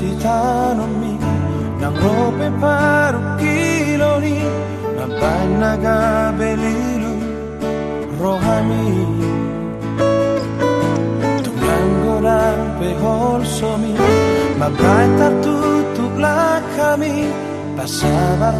sitanomi nang rope paru kiloni nang panaga belilu rohami tungangora pehol somi ma baita tu tu glakami pasabar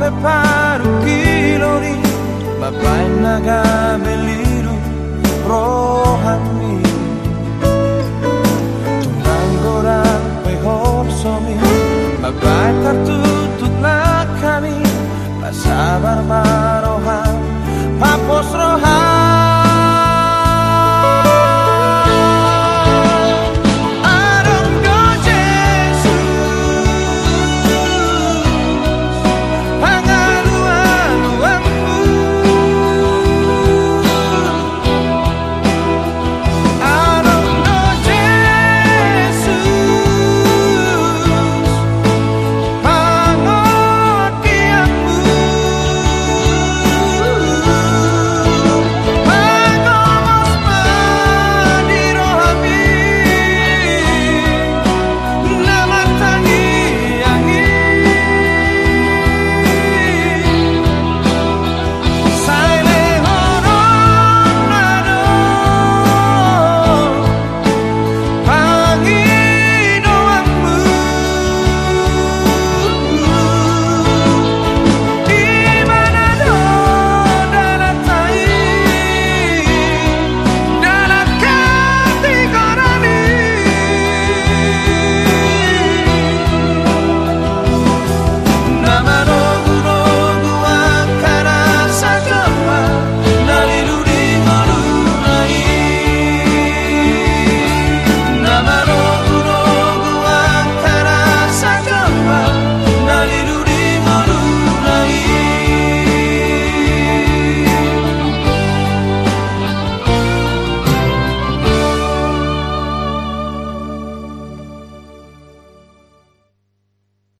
The pie.